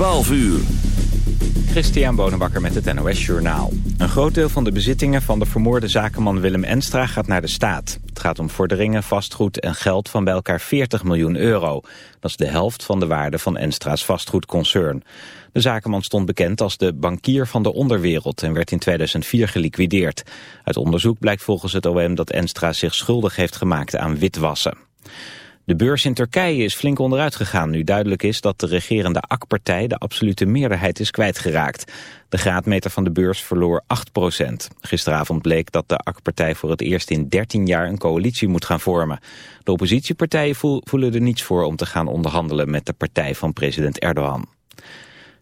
12 uur. Christian Bonenbakker met het NOS Journaal. Een groot deel van de bezittingen van de vermoorde zakenman Willem Enstra gaat naar de staat. Het gaat om vorderingen, vastgoed en geld van bij elkaar 40 miljoen euro. Dat is de helft van de waarde van Enstra's vastgoedconcern. De zakenman stond bekend als de bankier van de onderwereld en werd in 2004 geliquideerd. Uit onderzoek blijkt volgens het OM dat Enstra zich schuldig heeft gemaakt aan witwassen. De beurs in Turkije is flink onderuit gegaan nu duidelijk is dat de regerende AK-partij de absolute meerderheid is kwijtgeraakt. De graadmeter van de beurs verloor 8% Gisteravond bleek dat de AK-partij voor het eerst in 13 jaar een coalitie moet gaan vormen. De oppositiepartijen voelen er niets voor om te gaan onderhandelen met de partij van president Erdogan.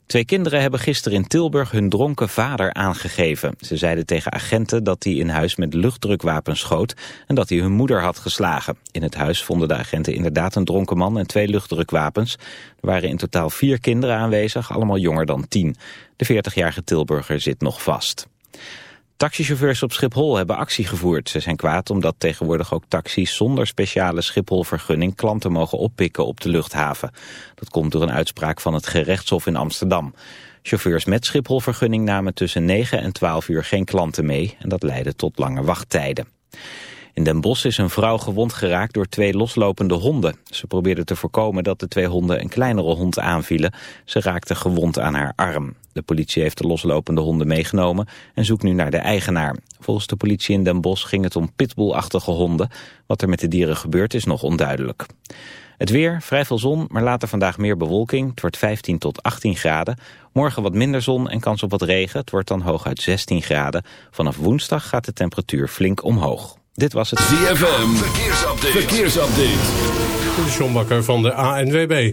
Twee kinderen hebben gisteren in Tilburg hun dronken vader aangegeven. Ze zeiden tegen agenten dat hij in huis met luchtdrukwapens schoot en dat hij hun moeder had geslagen. In het huis vonden de agenten inderdaad een dronken man en twee luchtdrukwapens. Er waren in totaal vier kinderen aanwezig, allemaal jonger dan tien. De 40-jarige Tilburger zit nog vast. Taxichauffeurs op Schiphol hebben actie gevoerd. Ze zijn kwaad omdat tegenwoordig ook taxis zonder speciale Schiphol-vergunning klanten mogen oppikken op de luchthaven. Dat komt door een uitspraak van het gerechtshof in Amsterdam. Chauffeurs met Schiphol-vergunning namen tussen 9 en 12 uur geen klanten mee en dat leidde tot lange wachttijden. In Den Bosch is een vrouw gewond geraakt door twee loslopende honden. Ze probeerde te voorkomen dat de twee honden een kleinere hond aanvielen. Ze raakte gewond aan haar arm. De politie heeft de loslopende honden meegenomen en zoekt nu naar de eigenaar. Volgens de politie in Den Bosch ging het om pitbullachtige honden. Wat er met de dieren gebeurt is nog onduidelijk. Het weer, vrij veel zon, maar later vandaag meer bewolking. Het wordt 15 tot 18 graden. Morgen wat minder zon en kans op wat regen. Het wordt dan hooguit 16 graden. Vanaf woensdag gaat de temperatuur flink omhoog. Dit was het ZFM. Verkeersupdate. Verkeersupdate. De John Bakker van de ANWB.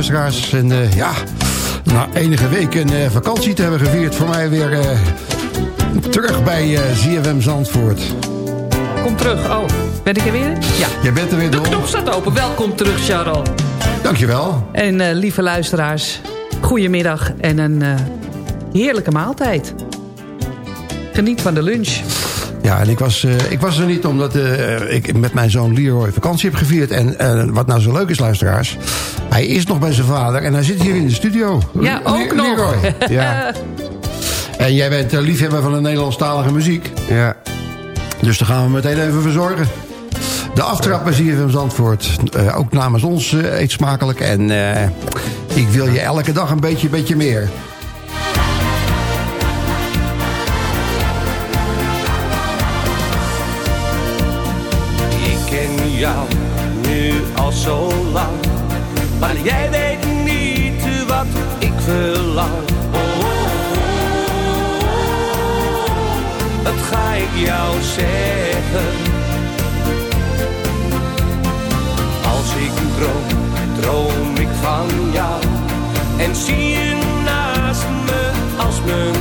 Luisteraars. En eh, ja, na enige weken eh, vakantie te hebben gevierd... voor mij weer eh, terug bij ZFM Zandvoort. Kom terug. Oh, ben ik er weer? Ja. Jij bent er weer, De Don. knop staat open. Welkom terug, Charles. Dankjewel. En lieve luisteraars, goedemiddag en een heerlijke maaltijd. Geniet van de lunch. Ja, en ik was, ik was er niet omdat ik met mijn zoon Leroy vakantie heb gevierd. En wat nou zo leuk is, luisteraars... hij is nog bij zijn vader en hij zit hier in de studio. Ja, ook nog. Leroy. Ja. En jij bent eh, liefhebber van de Nederlandstalige muziek. Ja, Dus daar gaan we meteen even verzorgen. De aftrappen zie je van Zandvoort. Eh, ook namens ons eh, eet smakelijk. En eh, ik wil je elke dag een beetje, beetje meer. Ik ken jou nu al zo lang, maar jij weet niet wat ik verlang. Oh, oh, ga ik jou zeggen? Als ik droom, droom ik van jou en zie je naast me als mijn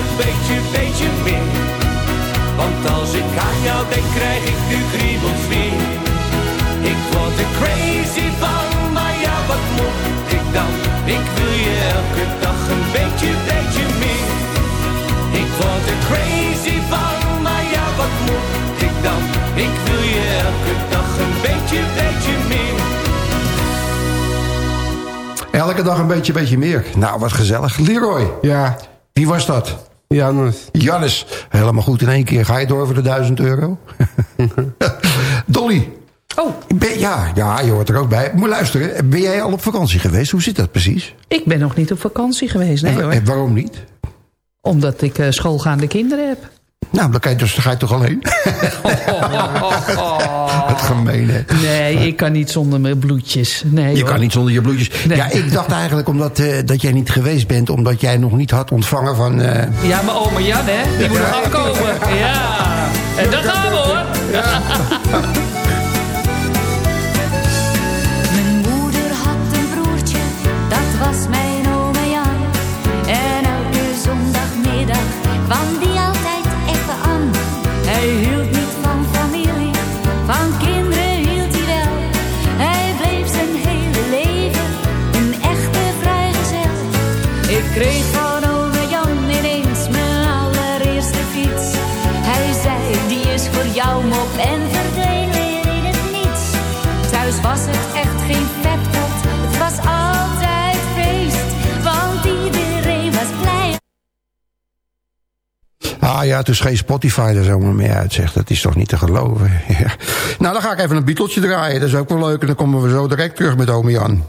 een beetje, beetje meer. Want als ik aan jou denk, krijg ik nu kriebels weer. Ik word er crazy van, maar ja, wat moet ik dan? Ik wil je elke dag een beetje, beetje meer. Ik word er crazy van, maar ja, wat moet ik dan? Ik wil je elke dag een beetje, beetje meer. Elke dag een beetje, beetje meer. Nou, wat gezellig. Leroy. Ja, Wie was dat? Janus. Jannes. Helemaal goed in één keer. Ga je door voor de 1000 euro? Dolly. Oh, Ben- ja, ja, je hoort er ook bij. Moet luisteren. Ben jij al op vakantie geweest? Hoe zit dat precies? ik ben nog niet op vakantie geweest. Nee en, hoor. en waarom niet? Omdat ik eh, schoolgaande kinderen heb. Nou, dan, kan je dus, dan ga je toch alleen? Het gemeen, hè? Nee, ik kan niet zonder mijn bloedjes. Nee, Je hoor. kan niet zonder je bloedjes. Nee. Ja, ik dacht eigenlijk omdat, eh, dat jij niet geweest bent... omdat jij nog niet had ontvangen van... eh, Ja, mijn oma Jan, hè? Die moet nog afkomen. Ja. En daar gaan we, hoor. Mijn Ik kreeg van oma Jan ineens mijn allereerste fiets. Hij zei, die is voor jou mop en verdween in het niets. Thuis was het echt geen vetpot, het was altijd feest. Want iedereen was blij. Ah ja, het is geen Spotify er zomaar mee uitzegt. Dat is toch niet te geloven. Nou, dan ga ik even een Beatlesje draaien. Dat is ook wel leuk. En dan komen we zo direct terug met Ome Jan.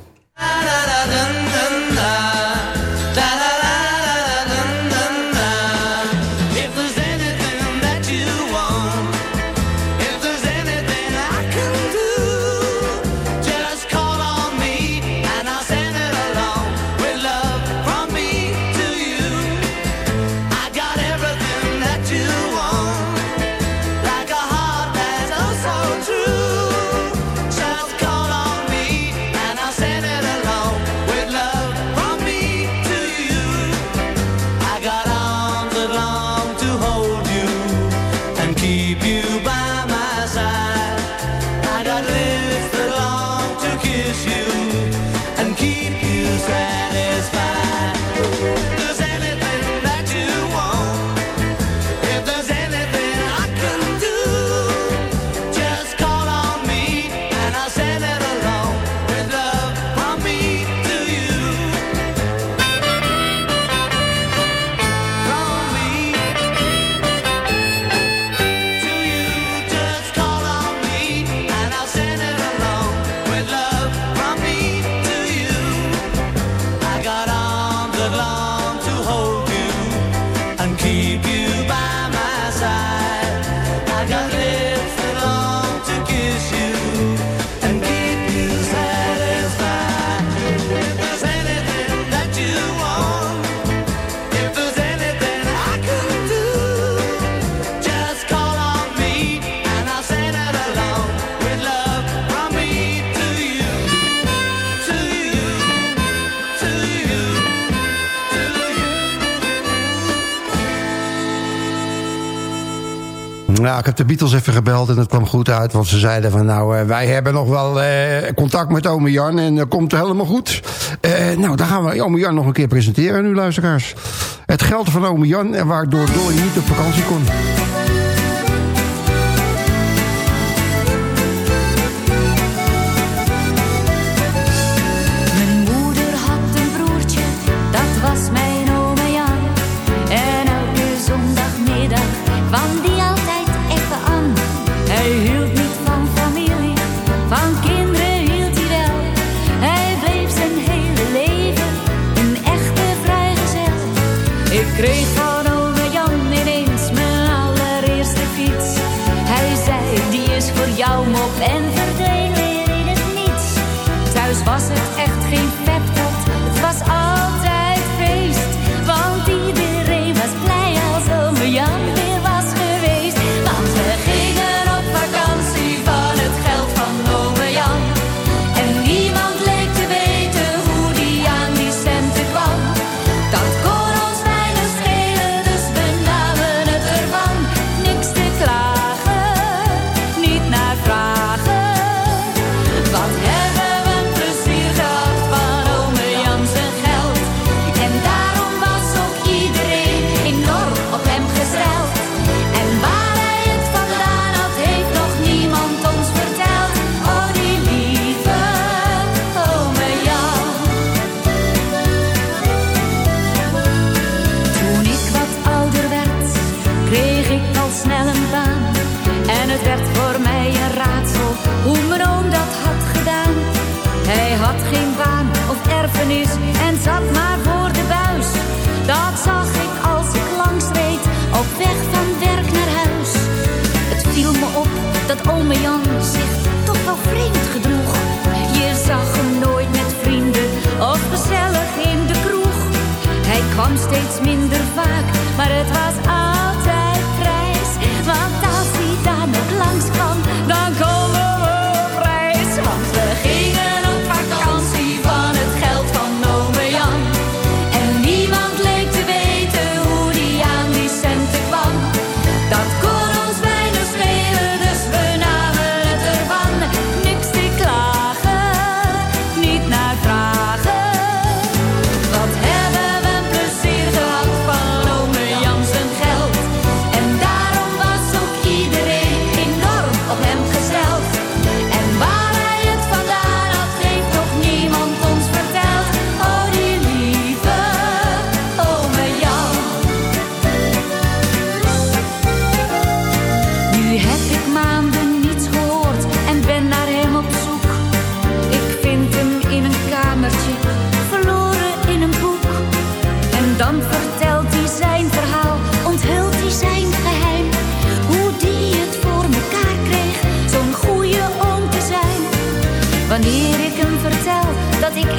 ik heb de Beatles even gebeld en dat kwam goed uit. Want ze zeiden van nou, eh, wij hebben nog wel eh, contact met ome Jan en dat komt helemaal goed. nou, dan gaan we ome Jan nog een keer presenteren nu luisteraars. Het geld van ome Jan en waardoor Dolly niet op vakantie kon.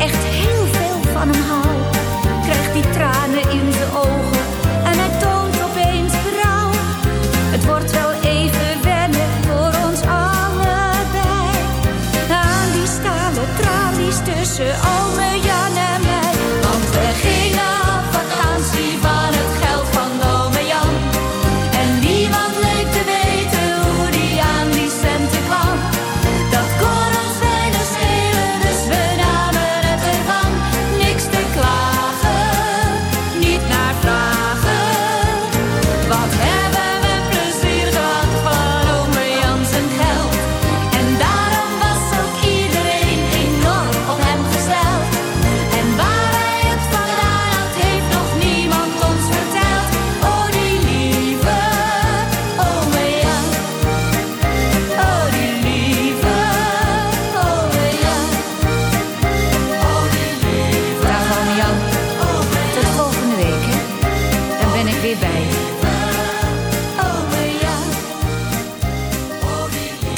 echt heel veel van hem hou.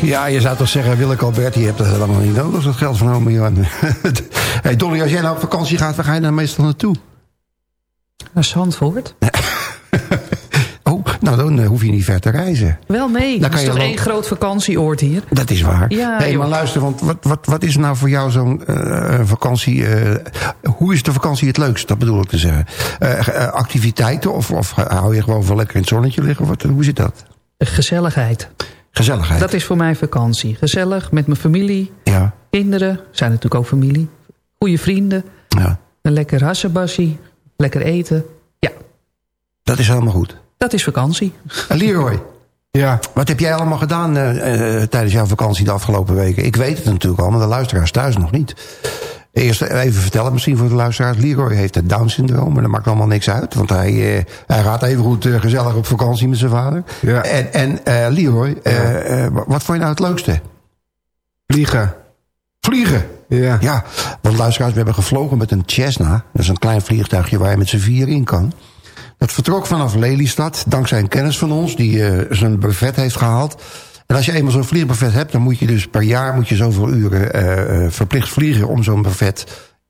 Ja, je zou toch zeggen, Willeke Albert, je hebt dat helemaal niet nodig, dat geld van oma Johan. hey, Donnie, als jij nou op vakantie gaat, waar ga je dan meestal naartoe? Naar Zandvoort. oh, nou dan eh, hoef je niet ver te reizen. Wel mee. dat is toch één groot vakantieoord hier? Dat is waar. Ja, hey, maar luister, want wat, wat, wat is nou voor jou zo'n eh, eh, vakantie... Hoe is de vakantie het leukst, dat bedoel ik te zeggen. Activiteiten of, of hou je gewoon van lekker in het zonnetje liggen? Wat, hoe zit dat? Gezelligheid. Gezelligheid. Dat is voor mij vakantie. Gezellig, met mijn familie, Ja, kinderen. Zijn natuurlijk ook familie. Goede vrienden. ja, Een lekker hassebassie. Lekker eten. Ja, dat is helemaal goed. dat is vakantie. En Leroy, Ja, wat heb jij allemaal gedaan eh, eh, tijdens jouw vakantie de afgelopen weken? Ik weet het natuurlijk al, maar de luisteraars thuis nog niet. Eerst even vertellen misschien voor de luisteraars. Leroy heeft het Down-syndroom, maar dat maakt allemaal niks uit. Want hij, eh, hij gaat even goed eh, gezellig op vakantie met zijn vader. Ja. En, en eh, Leroy, eh, eh, wat vond je nou het leukste? vliegen. Vliegen. Ja. Ja, want luisteraars, we hebben gevlogen met een Cessna. Dat is een klein vliegtuigje waar je met z'n vier in kan. Dat vertrok vanaf Lelystad, dankzij een kennis van ons... die zijn buffet heeft gehaald. En als je eenmaal zo'n vliegbuffet hebt... dan moet je dus per jaar moet je zoveel uren eh, eh, verplicht vliegen... om zo'n buffet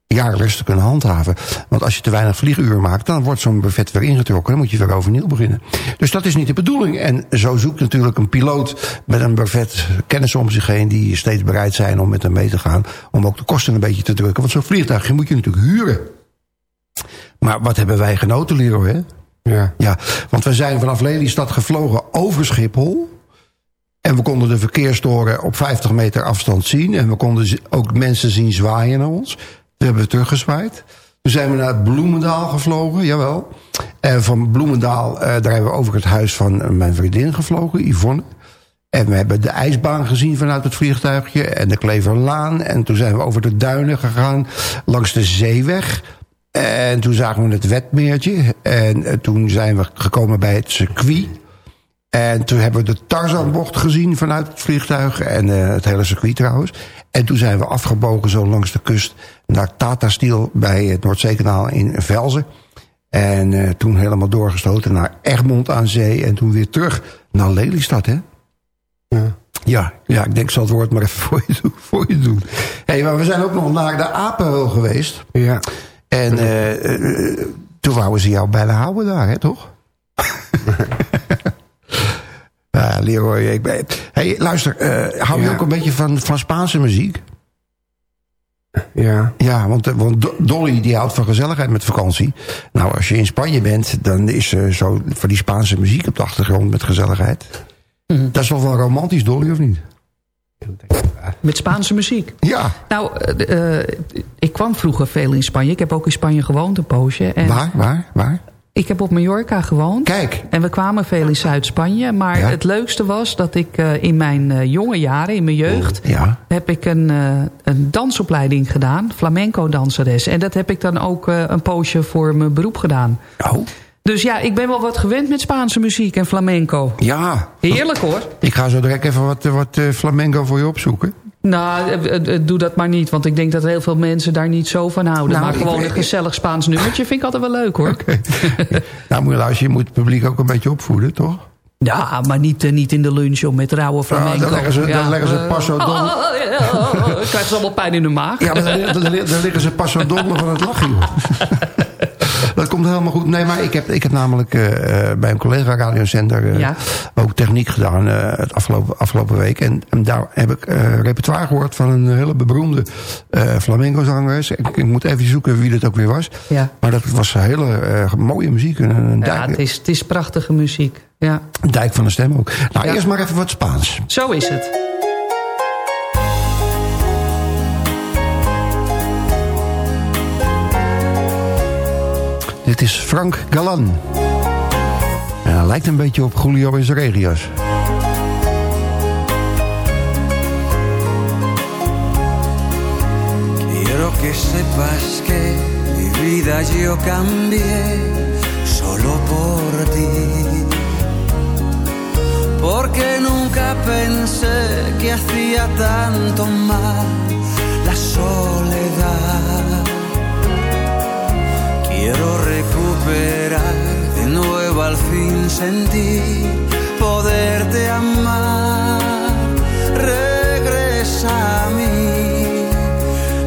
jaarlijks te kunnen handhaven. Want als je te weinig vlieguren maakt... dan wordt zo'n buffet weer ingetrokken. Dan moet je weer overnieuw beginnen. Dus dat is niet de bedoeling. En zo zoekt natuurlijk een piloot met een buffet kennis om zich heen... die steeds bereid zijn om met hem mee te gaan... om ook de kosten een beetje te drukken. Want zo'n vliegtuigje moet je natuurlijk huren. Maar wat hebben wij genoten, Leroy, hè? Ja. Ja, want we zijn vanaf Lelystad gevlogen over Schiphol. En we konden de verkeerstoren op 50 meter afstand zien. En we konden ook mensen zien zwaaien naar ons. We hebben teruggezwaaid. Toen zijn we naar Bloemendaal gevlogen, jawel. En van Bloemendaal, eh, daar hebben we over het huis van eh, mijn vriendin gevlogen, Yvonne. En we hebben de ijsbaan gezien vanuit het vliegtuigje. En de Kleverlaan. En toen zijn we over de duinen gegaan. Langs de zeeweg. En toen zagen we het Wetmeertje. En eh, toen zijn we gekomen bij het circuit. En toen hebben we de Tarzanbocht gezien vanuit het vliegtuig. En eh, het hele circuit trouwens. En toen zijn we afgebogen zo langs de kust naar Tata Steel bij het Noordzeekanaal in Velzen. En eh, toen helemaal doorgestoten naar Egmond aan zee. En toen weer terug naar Lelystad, hè? Ja. Ja, ja, ik denk, ik zal het woord maar even voor je doen. Voor je doen. Hey, maar we zijn ook nog naar de Apenheul geweest. Ja. En eh, toen wouden ze jou bijna houden daar, hè, toch? ja, Leroy, ik ben... Hey, luister, eh, hou je Ja. ook een beetje van, van Spaanse muziek? Ja. Ja, want, eh, want Do- Dolly die houdt van gezelligheid met vakantie. Nou, als je in Spanje bent, dan is zo van die Spaanse muziek op de achtergrond met gezelligheid. Dat is toch wel romantisch, Dolly, of niet? Met Spaanse muziek. Ja, Nou, eh, eh, ik kwam vroeger veel in Spanje. Ik heb ook in Spanje gewoond een poosje. En waar, waar, waar? Ik heb op Mallorca gewoond. Kijk. En we kwamen veel in Zuid-Spanje. Maar Ja. het leukste was dat ik eh, in mijn eh, jonge jaren, in mijn jeugd... Ja. heb ik een, eh, een dansopleiding gedaan. Flamenco-danseres. En dat heb ik dan ook een poosje voor mijn beroep gedaan. Oh, Dus ja, ik ben wel wat gewend met Spaanse muziek en flamenco. ja. Heerlijk hoor. Ik ga zo direct even wat, wat flamenco voor je opzoeken. Nou, eh, eh, doe dat maar niet. Want ik denk dat heel veel mensen daar niet zo van houden. Nou, maar gewoon een gezellig Spaans nummertje vind ik altijd wel leuk hoor. Nou, moet je luisteren, je moet het publiek ook een beetje opvoeden, toch? Ja, maar niet, eh, niet in de lunch met rauwe flamenco. dan leggen ze- dan leggen ze eh, Paso Don- oh, oh, oh, oh, Krijgen ze allemaal pijn in de maag. Ja, maar dan, dan, dan, dan liggen ze pas zo donder van het lachen, joh. Komt helemaal goed. Nee, maar ik heb, ik heb namelijk eh, eh, bij een collega radiozender Ja. ook techniek gedaan eh, het afgelopen, afgelopen week. En, en daar heb ik repertoire gehoord van een hele beroemde eh flamenco-zangeres. Ik, ik moet even zoeken wie dat ook weer was. Ja. Maar dat was hele mooie muziek. Een, Ja, het is, het is prachtige muziek. Ja, een dijk van de stem ook. Nou, Ja. eerst maar even wat Spaans. zo is het. Dit is Frank Galan. En hij lijkt een beetje op Julio regios. Quiero que sepas que mi vida yo cambié solo por ti. Porque nunca pensé que hacía tanto mal la soledad. Recuperar de nuevo al fin sentir poderte amar. Regresa a mí,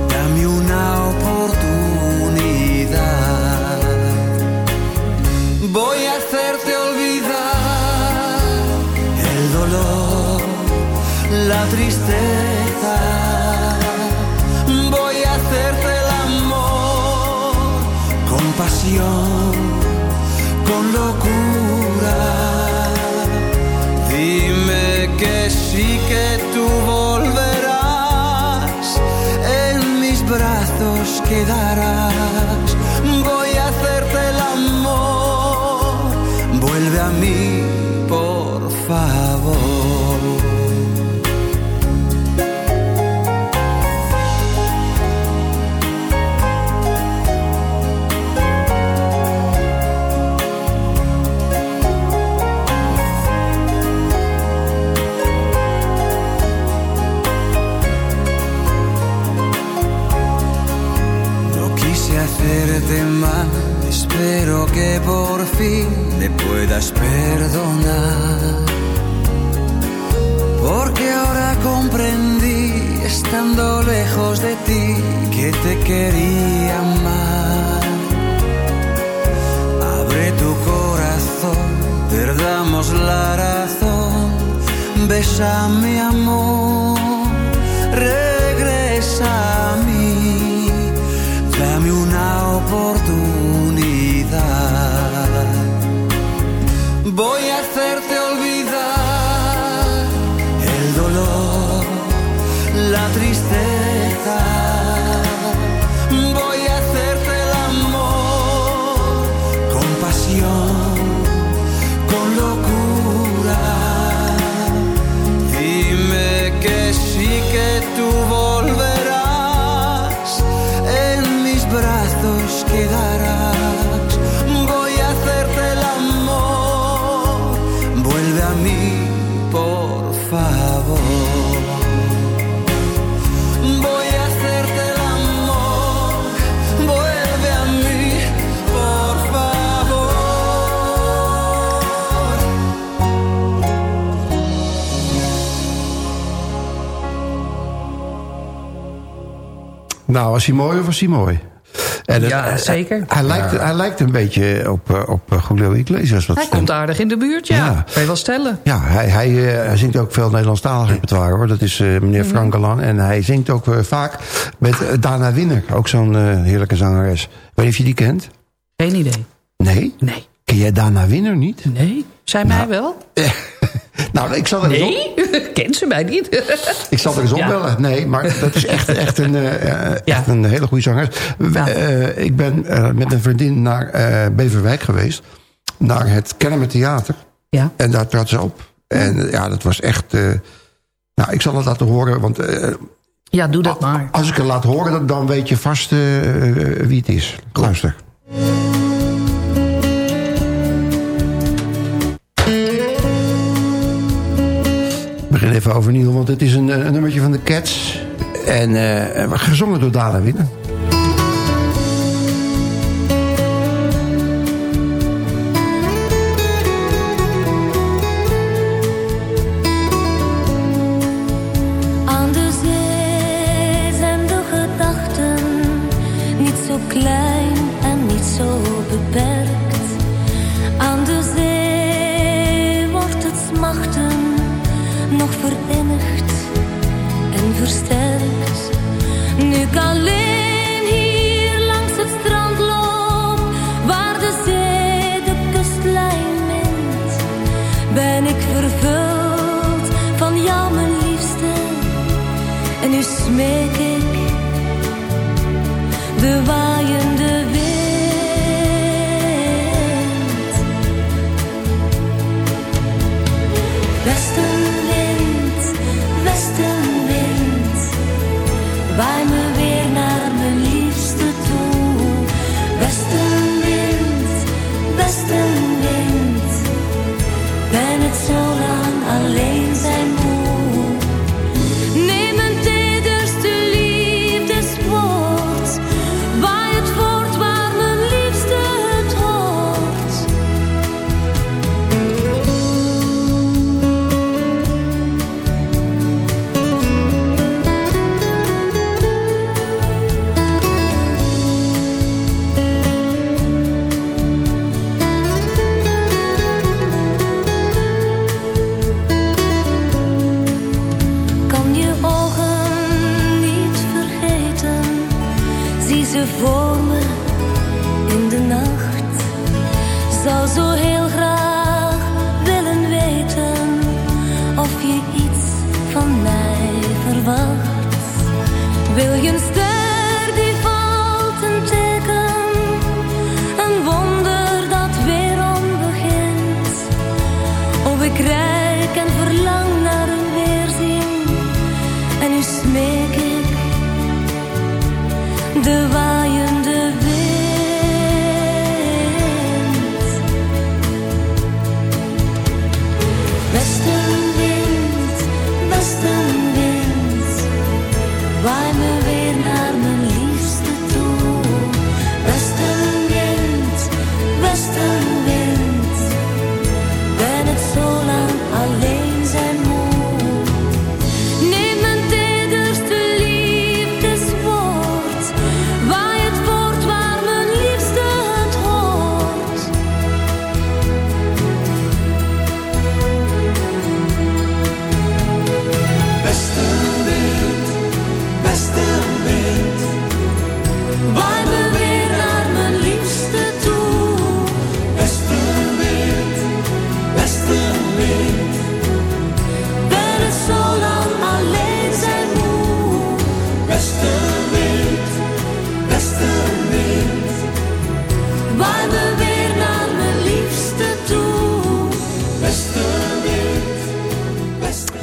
dame una oportunidad. Voy a hacerte olvidar el dolor, la tristeza. tu estando lejos de ti, que te quería amar. Abre tu corazón, perdamos la razón, besa mi amor, Nou, was hij mooi of was hij mooi? En het- Ja, hij- zeker. Hij, lijkt, hij lijkt een beetje op, eh, op eh, Julio Iglesias. Wat Hij komt aardig in de buurt, ja. Ja. Kan je wel stellen. Ja, hij, hij, eh, hij zingt ook veel Nederlandstalig repertoire hoor. Dat is eh, meneer Mhm. Frank Galan. En hij zingt ook eh, vaak met eh, Dana Winner. Ook zo'n eh, heerlijke zangeres. Ik weet niet of je die kent. Geen idee. Nee? Nee. Ken jij Dana Winner niet? Nee. Zij mij wel? Nou, ik zal er eens op, Nee? Kent ze mij niet? ik zal er eens Ja. opbellen. Nee, maar dat is echt, echt, een, eh, eh, echt een hele goede zangeres. We- eh, ik ben met een vriendin naar Beverwijk geweest. Naar het Kennemer Theater. Ja. En daar trad ze op. En ja, dat was echt... nou, ik zal het laten horen, want... Ja, doe dat maar. Als ik het laat horen, dan, weet je vast wie het is. Luister. Begin even overnieuw, want het is een, eh, een nummertje van de Cats. En eh, gezongen door Dana Winnen.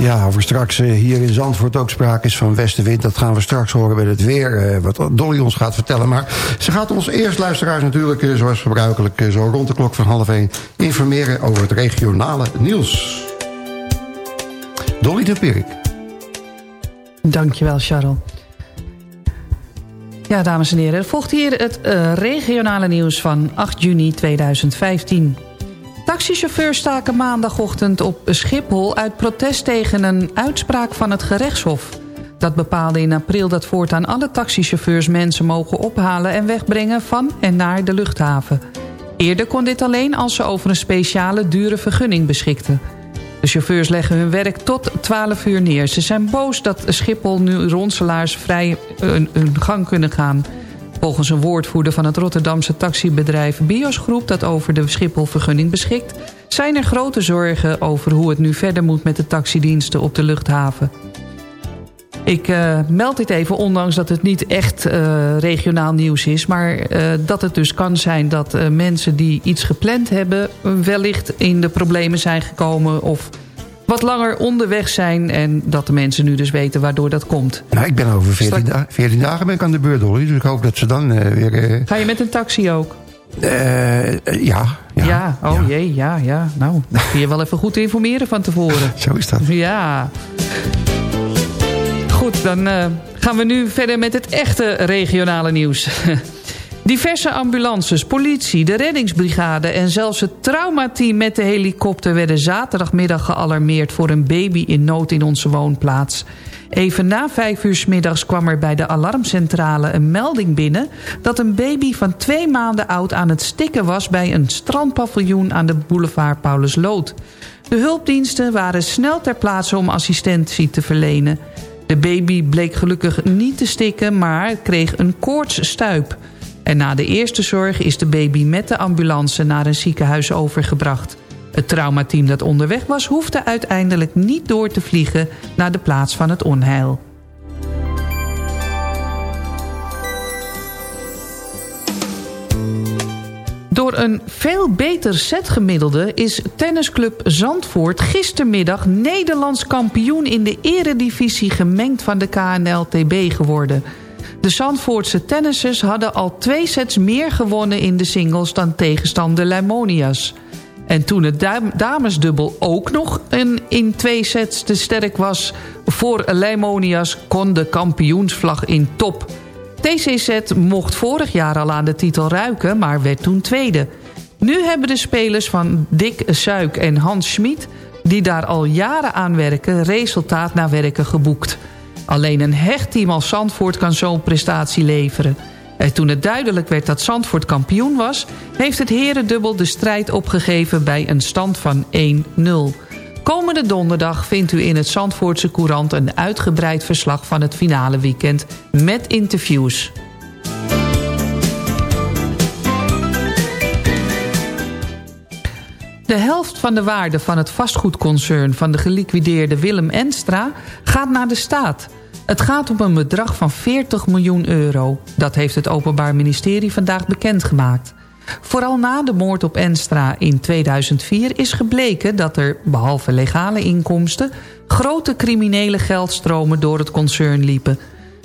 Ja, of er straks eh, hier in Zandvoort ook sprake is van westenwind... dat gaan we straks horen bij het weer, eh, wat Dolly ons gaat vertellen. Maar ze gaat ons eerst, luisteraars natuurlijk, eh, zoals gebruikelijk... zo rond de klok van half één informeren over het regionale nieuws. Dolly de Pirk. Dankjewel, Charles. Ja, dames en heren, er volgt hier het regionale nieuws van 8 juni 2015. Taxichauffeurs staken maandagochtend op Schiphol... uit protest tegen een uitspraak van het gerechtshof. Dat bepaalde in april dat voortaan alle taxichauffeurs mensen mogen ophalen... en wegbrengen van en naar de luchthaven. Eerder kon dit alleen als ze over een speciale dure vergunning beschikten. De chauffeurs leggen hun werk tot 12 uur neer. Ze zijn boos dat Schiphol nu ronselaars vrij hun, hun gang kunnen gaan. Volgens een woordvoerder van het Rotterdamse taxibedrijf Bios Groep... dat over de Schiphol-vergunning beschikt... zijn er grote zorgen over hoe het nu verder moet met de taxidiensten op de luchthaven. Ik uh, meld dit even, ondanks dat het niet echt uh, regionaal nieuws is... maar uh, dat het dus kan zijn dat mensen die iets gepland hebben... wellicht in de problemen zijn gekomen of wat langer onderweg zijn... en dat de mensen nu dus weten waardoor dat komt. Nou, ik ben over 14, da 14 dagen ben ik aan de beurt, Dolly. Dus ik hoop dat ze dan weer... Ga je met een taxi ook? ja, ja. Ja, oh ja. jee, ja, ja. Nou, dan kun je wel even goed informeren van tevoren. Zo is dat. Ja. Goed, dan gaan we nu verder met het echte regionale nieuws. Diverse ambulances, politie, de reddingsbrigade... en zelfs het traumateam met de helikopter... werden zaterdagmiddag gealarmeerd voor een baby in nood in onze woonplaats. Even na vijf uur middags kwam er bij de alarmcentrale een melding binnen... dat een baby van twee maanden oud aan het stikken was... bij een strandpaviljoen aan de boulevard Paulus Lood. De hulpdiensten waren snel ter plaatse om assistentie te verlenen... De baby bleek gelukkig niet te stikken, maar kreeg een koortsstuip. En na de eerste zorg is de baby met de ambulance naar een ziekenhuis overgebracht. Het traumateam dat onderweg was hoefde uiteindelijk niet door te vliegen naar de plaats van het onheil. Door een veel beter setgemiddelde is tennisclub Zandvoort gistermiddag Nederlands kampioen in de eredivisie gemengd van de KNLTB geworden. De Zandvoortse tennissers hadden al twee sets meer gewonnen in de singles dan tegenstander Leimonias. En toen het damesdubbel ook nog in, in twee sets te sterk was voor Leimonias kon de kampioensvlag in top. TCZ mocht vorig jaar al aan de titel ruiken, maar werd toen tweede. Nu hebben de spelers van Dick Suik en Hans Schmid... die daar al jaren aan werken, resultaat naar werken geboekt. Alleen een hecht team als Zandvoort kan zo'n prestatie leveren. En toen het duidelijk werd dat Zandvoort kampioen was... heeft het herendubbel de strijd opgegeven bij een stand van 1-0. Komende donderdag vindt u in het Zandvoortse Courant... een uitgebreid verslag van het finale weekend met interviews. De helft van de waarde van het vastgoedconcern van de geliquideerde Willem Enstra gaat naar de staat. Het gaat om een bedrag van 40 miljoen euro. Dat heeft het Openbaar Ministerie vandaag bekendgemaakt. Vooral na de moord op Enstra in 2004 is gebleken dat er, behalve legale inkomsten... grote criminele geldstromen door het concern liepen.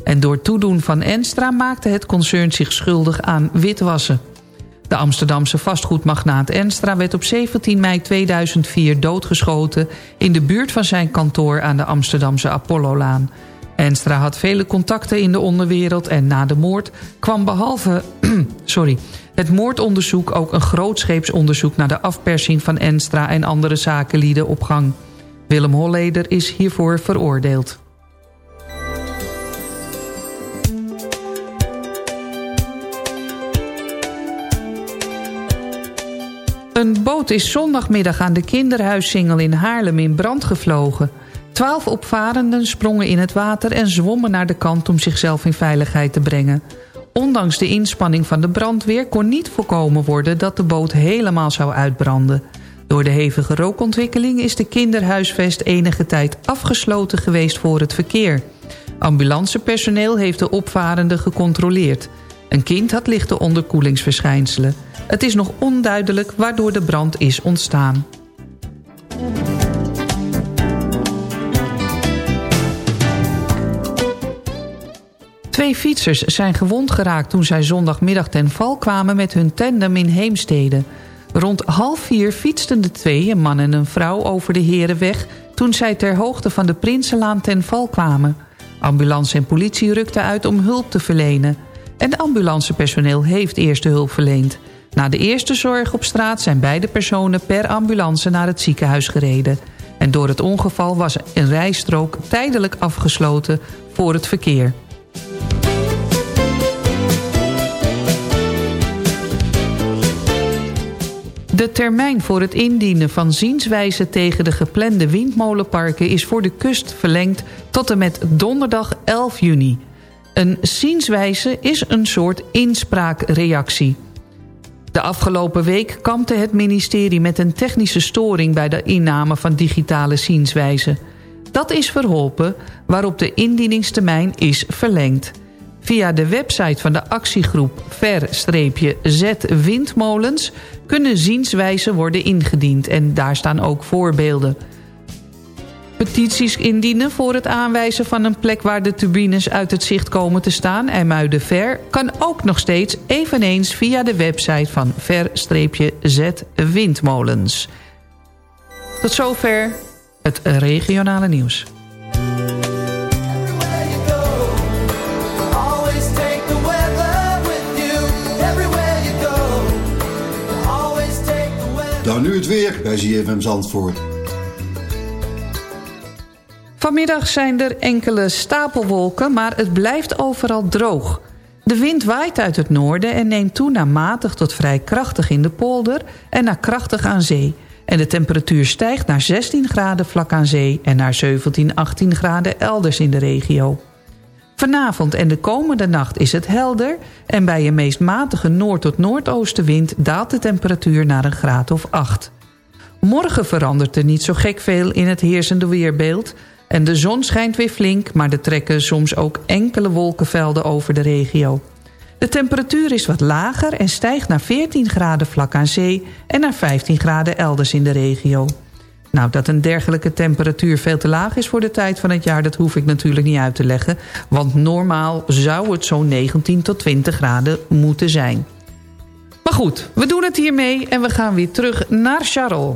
En door toedoen van Enstra maakte het concern zich schuldig aan witwassen. De Amsterdamse vastgoedmagnaat Enstra werd op 17 mei 2004 doodgeschoten... in de buurt van zijn kantoor aan de Amsterdamse Apollolaan. Enstra had vele contacten in de onderwereld en na de moord kwam behalve sorry, het moordonderzoek ook een grootscheepsonderzoek naar de afpersing van Enstra en andere zakenlieden op gang. Willem Holleder is hiervoor veroordeeld. Een boot is zondagmiddag aan de kinderhuissingel in Haarlem in brand gevlogen. Twaalf opvarenden sprongen in het water en zwommen naar de kant om zichzelf in veiligheid te brengen. Ondanks de inspanning van de brandweer kon niet voorkomen worden dat de boot helemaal zou uitbranden. Door de hevige rookontwikkeling is de kinderhuisvest enige tijd afgesloten geweest voor het verkeer. Ambulancepersoneel heeft de opvarenden gecontroleerd. Een kind had lichte onderkoelingsverschijnselen. Het is nog onduidelijk waardoor de brand is ontstaan. Twee fietsers zijn gewond geraakt toen zij zondagmiddag ten val kwamen met hun tandem in Heemstede. Rond half vier fietsten de twee, een man en een vrouw, over de Herenweg... toen zij ter hoogte van de Prinsenlaan ten val kwamen. Ambulance en politie rukten uit om hulp te verlenen. En ambulancepersoneel heeft eerste hulp verleend. Na de eerste zorg op straat zijn beide personen per ambulance naar het ziekenhuis gereden. En door het ongeval was een rijstrook tijdelijk afgesloten voor het verkeer. De termijn voor het indienen van zienswijzen tegen de geplande windmolenparken is voor de kust verlengd tot en met donderdag 11 juni. Een zienswijze is een soort inspraakreactie. De afgelopen week kampte het ministerie met een technische storing bij de inname van digitale zienswijzen. Dat is verholpen, waarop de indieningstermijn is verlengd. Via de website van de actiegroep Ver-Z Windmolens kunnen zienswijzen worden ingediend en daar staan ook voorbeelden. Petities indienen voor het aanwijzen van een plek waar de turbines uit het zicht komen te staan, IJmuiden Ver, kan ook nog steeds eveneens via de website van Ver-Z Windmolens. Tot zover het regionale nieuws. Dan nu het weer bij ZFM Zandvoort. Vanmiddag zijn er enkele stapelwolken, maar het blijft overal droog. De wind waait uit het noorden en neemt toe naar matig tot vrij krachtig in de polder... en naar krachtig aan zee. En de temperatuur stijgt naar 16 graden vlak aan zee... en naar 17, 18 graden elders in de regio. Vanavond en de komende nacht is het helder... en bij een meest matige noord- tot noordoostenwind... daalt de temperatuur naar een graad of 8. Morgen verandert er niet zo gek veel in het heersende weerbeeld... en de zon schijnt weer flink... maar er trekken soms ook enkele wolkenvelden over de regio. De temperatuur is wat lager en stijgt naar 14 graden vlak aan zee... en naar 15 graden elders in de regio. Nou, dat een dergelijke temperatuur veel te laag is voor de tijd van het jaar... dat hoef ik natuurlijk niet uit te leggen. Want normaal zou het zo'n 19 tot 20 graden moeten zijn. Maar goed, we doen het hiermee en we gaan weer terug naar Charles.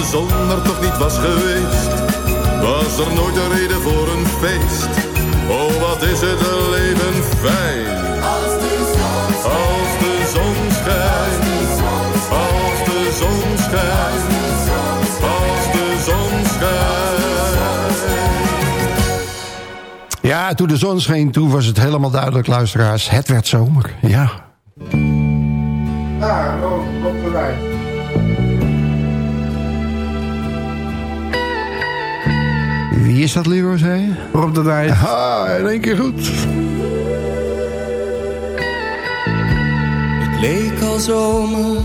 de zon er toch niet was geweest, was er nooit een reden voor een feest. Oh, wat is het leven fijn. Als de zon schijnt. Als de zon schijnt. Als de zon schijnt. Als de zon schijnt. Ja, toen de zon scheen, toen was het helemaal duidelijk, luisteraars. Het werd zomer, ja. Wie is dat, Leroy, zei je? Rob de Wijk. Ah, in één keer goed. Het leek al zomer,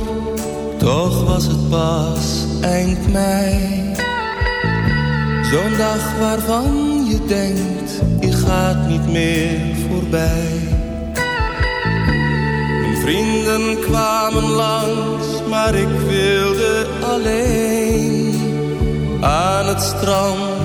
toch was het pas eind mei. Zo'n dag waarvan je denkt, die gaat niet meer voorbij. Mijn vrienden kwamen langs, maar ik wilde alleen aan het strand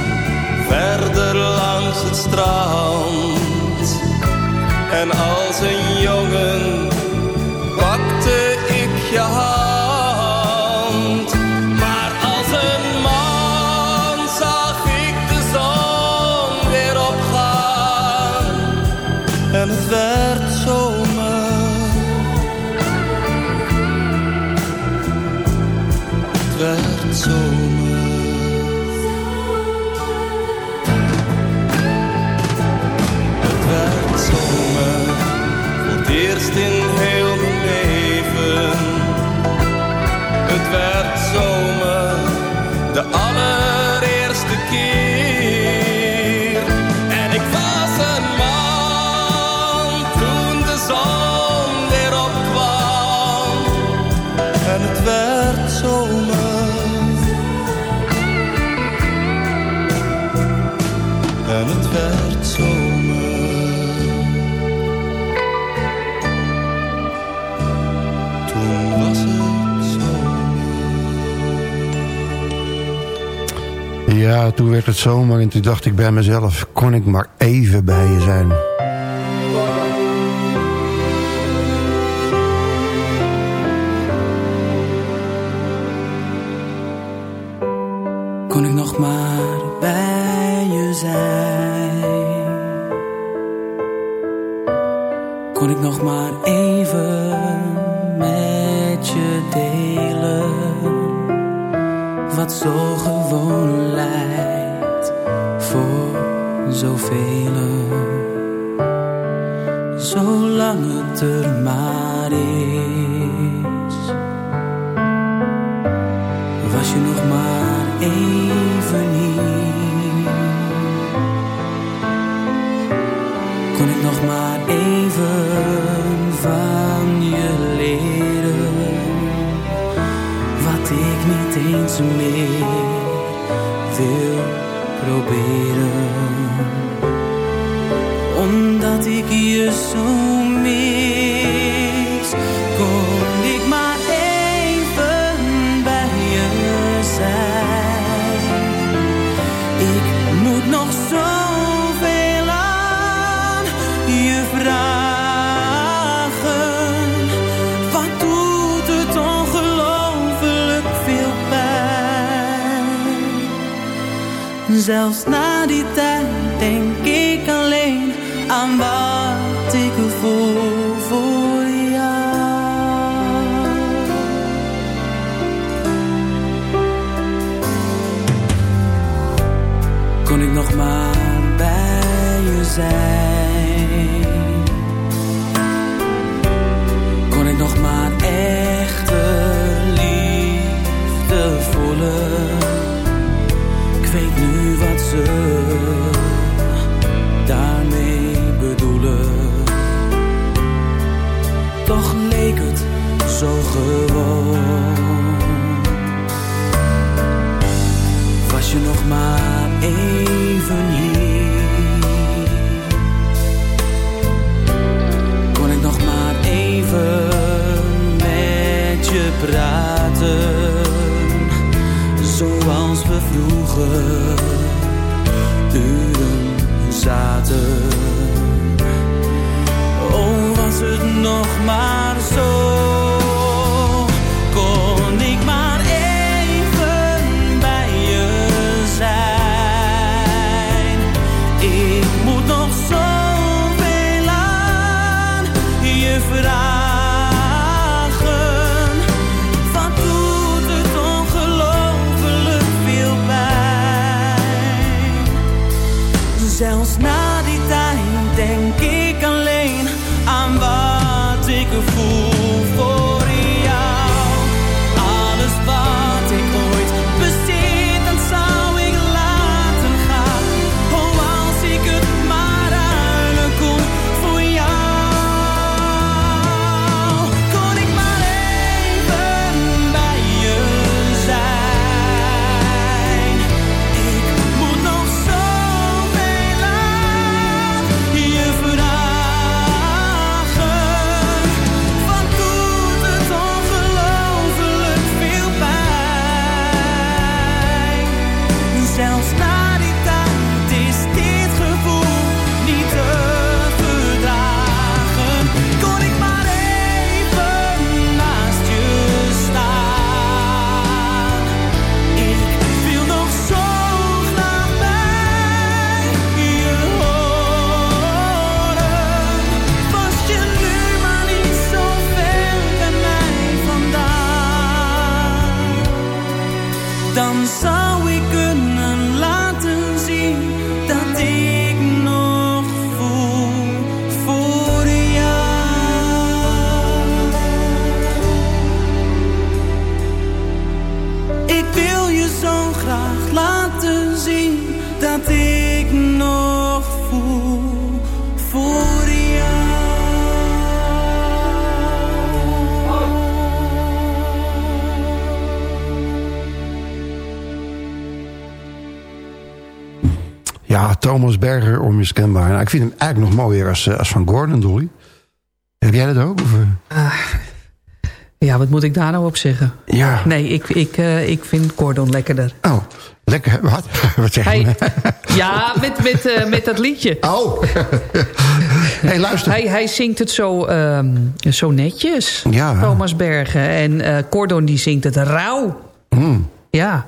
verder langs het strand. En als een Ja, toen werd het zomer en toen dacht ik bij mezelf... kon ik maar even bij je zijn. zolang het er maar is. Was je nog maar één. zelfs na die tijd denk vroege uren zaten. Oh, was het nog maar zo. Berger, onmiskenbaar. Nou, ik vind hem eigenlijk nog mooier als, eh, als Van Gordon, Dolly. Heb jij dat ook? Eh? Ja, wat moet ik daar nou op zeggen? Ja. Nee, ik, ik, eh, ik vind Cordon lekkerder. Oh, lekker. Wat? Wat zeg je? Hij, ja, met, met, met dat liedje. Oh. hey, luister. Hij, hij zingt het zo, ehm, zo netjes, Ja. Thomas Bergen. En Cordon die zingt het rauw. Hmm. Ja.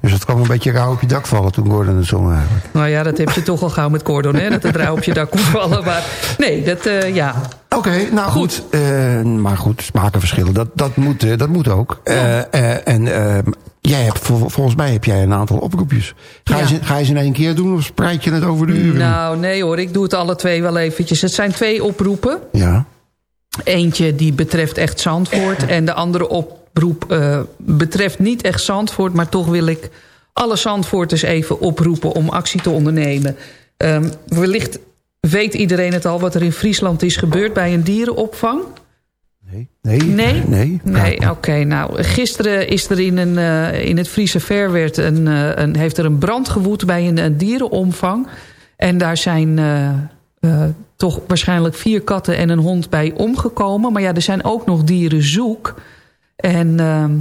Dus dat kwam een beetje rauw op je dak vallen toen Gordon het zong eigenlijk. Nou ja, dat heb je toch al gauw met Cordon, hè? Dat het rauw op je dak komt vallen. Maar nee, dat, eh, ja. Oké, nou goed. Eh, maar goed, smaken verschillen. Dat, dat, moet, eh, dat moet ook. Eh, en eh, jij hebt, vol- volgens mij heb jij een aantal oproepjes. Ga, je, Ja. ze, ga je ze in één keer doen of spreid je het over de uren? Nou, nee hoor, ik doe het alle twee wel eventjes. Het zijn twee oproepen. Ja. Eentje die betreft echt Zandvoort. En de andere oproep eh, betreft niet echt Zandvoort. Maar toch wil ik alle Zandvoorters even oproepen om actie te ondernemen. Ehm, wellicht weet iedereen het al wat er in Friesland is gebeurd bij een dierenopvang. Nee? Nee? Nee? Nee, oké. nou, gisteren is er in, een, eh, in het Friese Verwert een, eh, een, heeft er een brand gewoed bij een, een dierenomvang. En daar zijn toch waarschijnlijk vier katten en een hond bij omgekomen. Maar ja, er zijn ook nog dieren zoek. En ehm,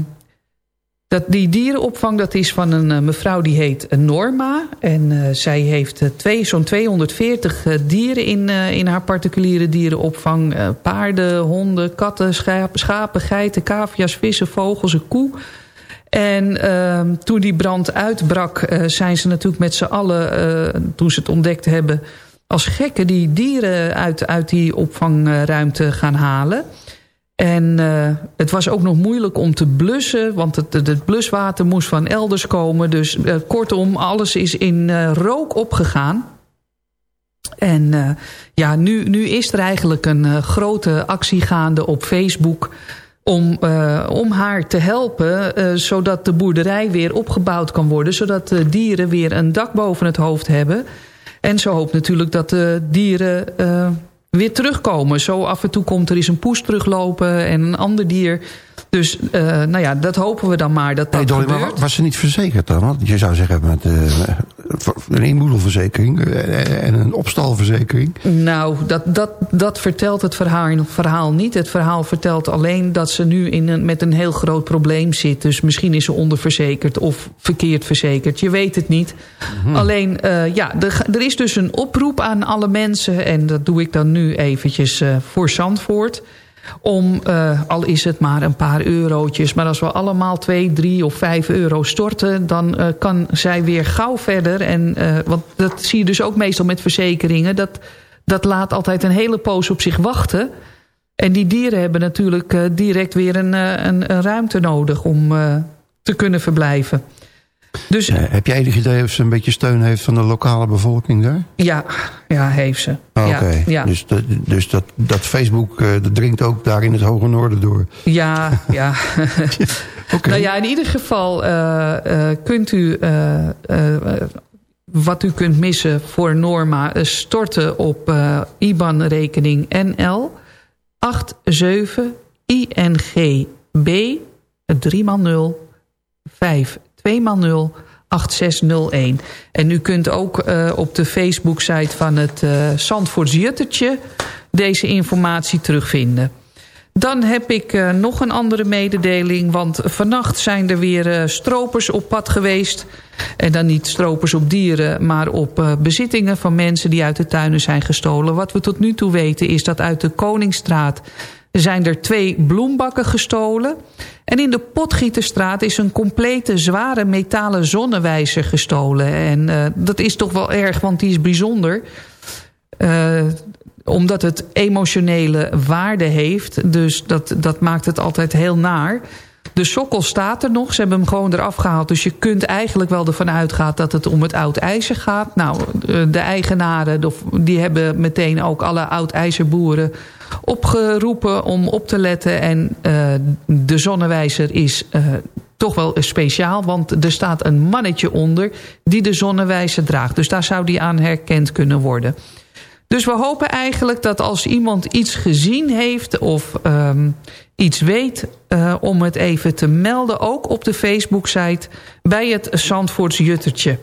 dat, die dierenopvang dat is van een eh, mevrouw die heet Norma. En eh, zij heeft eh, twee, zo'n 240 eh, dieren in, in haar particuliere dierenopvang. Paarden, honden, katten, schapen, geiten, cavia's, vissen, vogels, een koe. En ehm, toen die brand uitbrak zijn ze natuurlijk met z'n allen, toen ze het ontdekt hebben... als gekken die dieren uit, uit die opvangruimte gaan halen... En eh, het was ook nog moeilijk om te blussen, want het, het, bluswater moest van elders komen. Dus eh, kortom, alles is in eh, rook opgegaan. En ja, nu, nu is er eigenlijk een grote actie gaande op Facebook... om, om haar te helpen, zodat de boerderij weer opgebouwd kan worden... zodat de dieren weer een dak boven het hoofd hebben. En ze hoopt natuurlijk dat de dieren... weer terugkomen. Zo af en toe komt er eens een poes teruglopen en een ander dier. Dus eh, nou ja, dat hopen we dan maar dat dat Hey Dolly, maar gebeurt. wa- was ze niet verzekerd dan? Want je zou zeggen met eh, een inboedelverzekering eh, en een opstalverzekering. Nou, dat, dat, dat vertelt het verhaal, verhaal niet. Het verhaal vertelt alleen dat ze nu in een, met een heel groot probleem zit. Dus misschien is ze onderverzekerd of verkeerd verzekerd. Je weet het niet. Alleen, eh, ja, er, er is dus een oproep aan alle mensen. En dat doe ik dan nu eventjes voor Zandvoort. Om, eh, al is het maar een paar eurotjes... maar als we allemaal 2, 3 of 5 euro storten... dan eh, kan zij weer gauw verder. En, eh, want dat zie je dus ook meestal met verzekeringen. Dat, dat laat altijd een hele poos op zich wachten. En die dieren hebben natuurlijk direct weer een, een, een ruimte nodig... om te kunnen verblijven. Dus Eh, heb jij enig idee of ze een beetje steun heeft van de lokale bevolking daar? ja, ja heeft ze. Ja, Oké, ja. dus, dat, dus dat, dat Facebook eh, dat dringt ook daar in het hoge noorden door. Ja, ja. Nou ja, in ieder geval eh, kunt u wat u kunt missen voor Norma storten op IBAN-rekening NL 87 INGB 3 x 0 5 2 x 0 8601. En u kunt ook eh, op de Facebook-site van het uh, Zandvoorts Juttertje deze informatie terugvinden. Dan heb ik uh, nog een andere mededeling. Want vannacht zijn er weer uh, stropers op pad geweest. En dan niet stropers op dieren, maar op uh, bezittingen van mensen die uit de tuinen zijn gestolen. Wat we tot nu toe weten is dat uit de Koningsstraat zijn er twee bloembakken gestolen. En in de Potgieterstraat is een complete zware metalen zonnewijzer gestolen. En uh, dat is toch wel erg, want die is bijzonder. Uh, omdat het emotionele waarde heeft. Dus dat, dat maakt het altijd heel naar. De sokkel staat er nog. Ze hebben hem gewoon eraf gehaald. Dus je kunt eigenlijk wel ervan uitgaan dat het om het oud ijzer gaat. Nou, de eigenaren die hebben meteen ook alle oud ijzerboeren opgeroepen om op te letten. En uh, de zonnewijzer is uh, toch wel speciaal. Want er staat een mannetje onder die de zonnewijzer draagt. Dus daar zou die aan herkend kunnen worden. Dus we hopen eigenlijk dat als iemand iets gezien heeft of um, iets weet... Uh, om het even te melden, ook op de Facebook-site... bij het Zandvoorts Juttertje.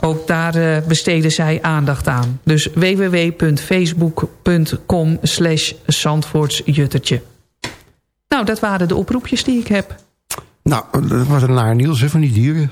Ook daar uh, besteden zij aandacht aan. Dus www.facebook.com slash Zandvoortsjuttertje. Nou, dat waren de oproepjes die ik heb. Nou, dat was een naar nieuws van die dieren.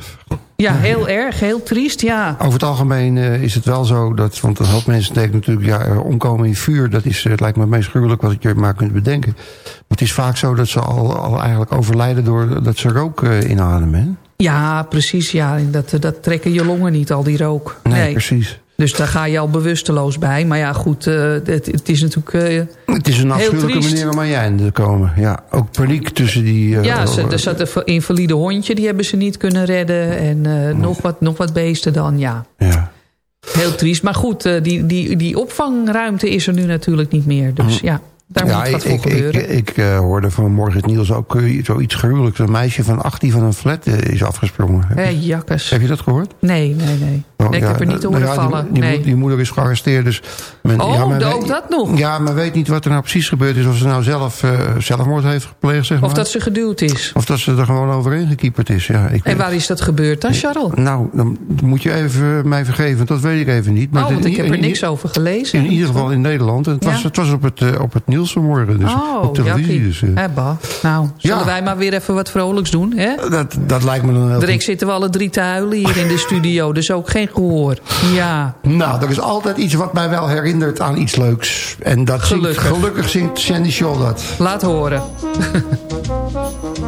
Ja, heel erg, heel triest, ja. Over het algemeen uh, is het wel zo, dat, want een hoop mensen denken natuurlijk... ja, omkomen in vuur, dat is, het lijkt me het meest gruwelijk wat je maar kunt bedenken. Maar het is vaak zo dat ze al, al eigenlijk overlijden doordat ze rook uh, inademen. Ja, precies, ja. Dat, dat trekken je longen niet, al die rook. Nee, nee. precies. Dus daar ga je al bewusteloos bij. Maar ja, goed, uh, het, het, is natuurlijk uh, Het is een afschuwelijke manier om aan je einde te komen. Ja, ook paniek tussen die... Uh, ja, ze, er zat een invalide hondje, die hebben ze niet kunnen redden. En nee. nog, wat, nog wat beesten dan, ja. Ja. Heel triest. Maar goed, die, die, die opvangruimte is er nu natuurlijk niet meer. Dus ja. Daar ja, moet wat voor ik, gebeuren. Ik, ik uh, hoorde vanmorgen het nieuws ook uh, zoiets gruwelijks. Een meisje van 18 van een flat uh, is afgesprongen. Hé, hey, jakkes. Heb je dat gehoord? Nee, nee, nee. Oh, nee ja, ik heb er niet horen nou ja, vallen. Die, nee. die, moeder is gearresteerd. Dus men, oh, ja, men ook weet, dat nog? Ja, maar weet niet wat er nou precies gebeurd is. Of ze nou zelf zelfmoord heeft gepleegd, zeg maar. Of dat ze geduwd is. Of dat ze er gewoon overheen gekieperd is, ja. Ik en waar is dat gebeurd dan, Charles? Nou, dan moet je even mij vergeven, dat weet ik even niet. Maar oh, want ik heb er niks over gelezen. In ieder geval in Nederland. Het, was, het was op het, op het nieuws vanmorgen. Dus oh, op televisie. Dus, uh, Ebba. Nou, zullen Ja. wij maar weer even wat vrolijks doen, hè? dat, dat lijkt me dan heel Direct zitten we alle drie te huilen hier in de studio. Dus ook geen gehoor. Ja. Nou, er is altijd iets wat mij wel herinnert aan iets leuks. En dat Gelukkig. Zingt, gelukkig zingt Sandy Shaw dat. Laat horen.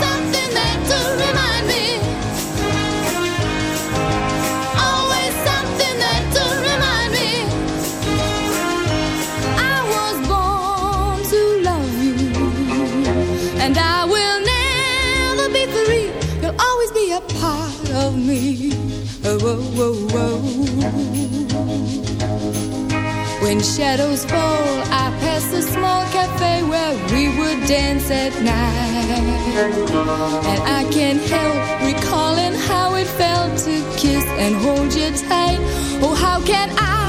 night. And I can't help recalling how it felt to kiss and hold you tight. Oh, how can I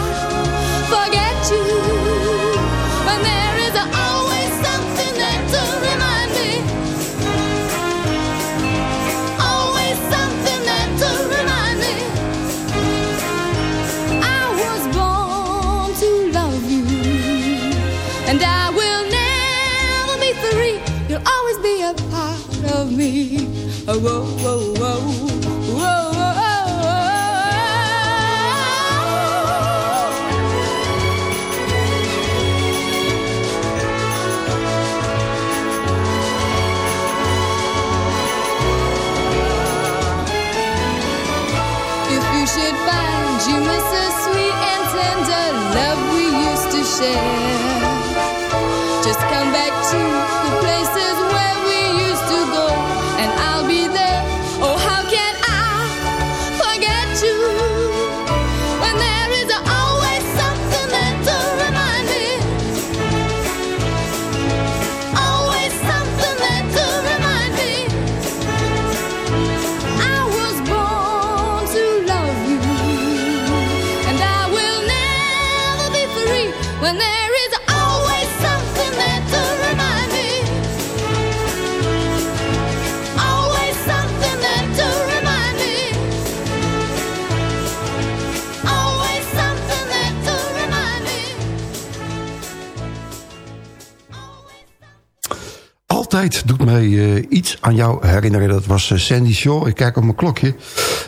altijd doet mij eh, iets aan jou herinneren. Dat was eh, Sandy Shaw. Ik kijk op mijn klokje.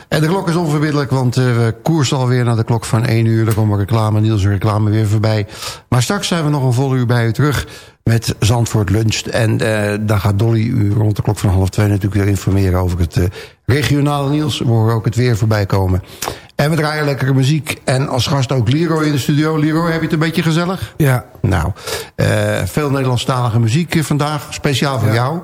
En de klok is onverbiddelijk, want eh, we koersen alweer naar de klok van 1 uur. Dan komen reclame, Niels reclame weer voorbij. Maar straks zijn we nog een vol uur bij u terug met Zandvoort Lunch. En eh, dan gaat Dolly u rond de klok van half twee natuurlijk weer informeren over het regionale nieuws. We horen ook het weer voorbij komen. En we draaien lekkere muziek. En als gast ook Leroy in de studio. Leroy, heb je het een beetje gezellig? Ja. Nou, eh, veel Nederlandstalige muziek vandaag. Speciaal voor jou.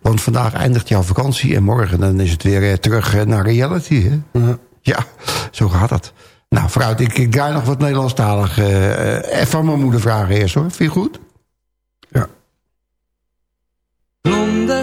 Want vandaag eindigt jouw vakantie. En morgen dan is het weer eh, terug eh, naar reality. Hè? Ja, zo gaat dat. Nou, vooruit. Ik, ik draai nog wat Nederlandstalig. eh eh, even van mijn moeder vragen eerst hoor. Vind je goed? Blonde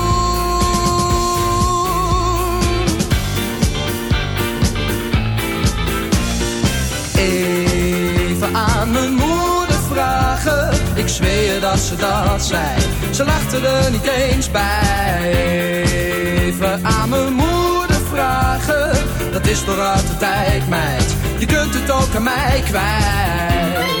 Zweer dat ze dat zei. Ze lachte er niet eens bij. Even aan mijn moeder vragen. Dat is uit de tijd, meid. Je kunt het ook aan mij kwijt.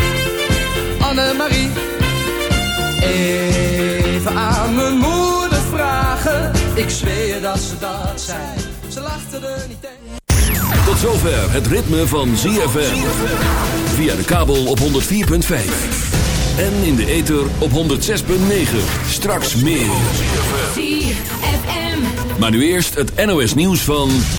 Annemarie Even aan mijn moeder vragen Ik zweer dat ze dat zei Ze lachte er niet tegen Tot zover het ritme van ZFM. Via de kabel op 104.5. En in de ether op 106.9. Straks meer. Maar nu eerst het NOS nieuws van...